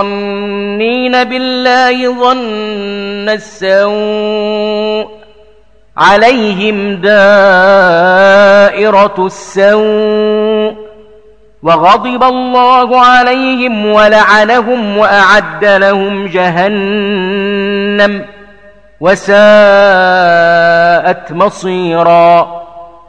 الظانين بالله ظن السوء عليهم دائرة السوء وغضب الله عليهم ولعنهم وأعد لهم جهنم وساءت مصيراً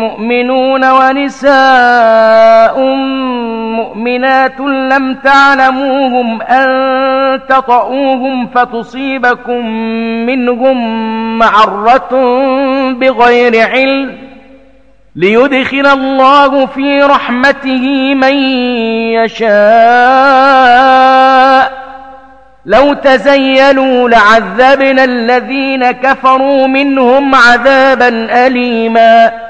مؤمنون ونساء مؤمنات لم تعلموهم أن تطعوهم فتصيبكم منهم معرة بغير علم ليدخل الله في رحمته من يشاء لو تزيلوا لعذبنا الذين كفروا منهم عذابا أليماً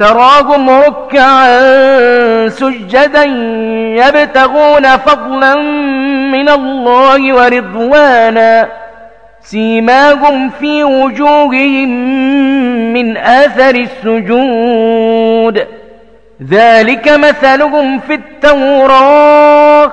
تراهم ركعا سجدا يبتغون فضلا من الله ورضوانا سيماهم في وجوههم من آثر السجود. ذلك مثلهم في التوراة.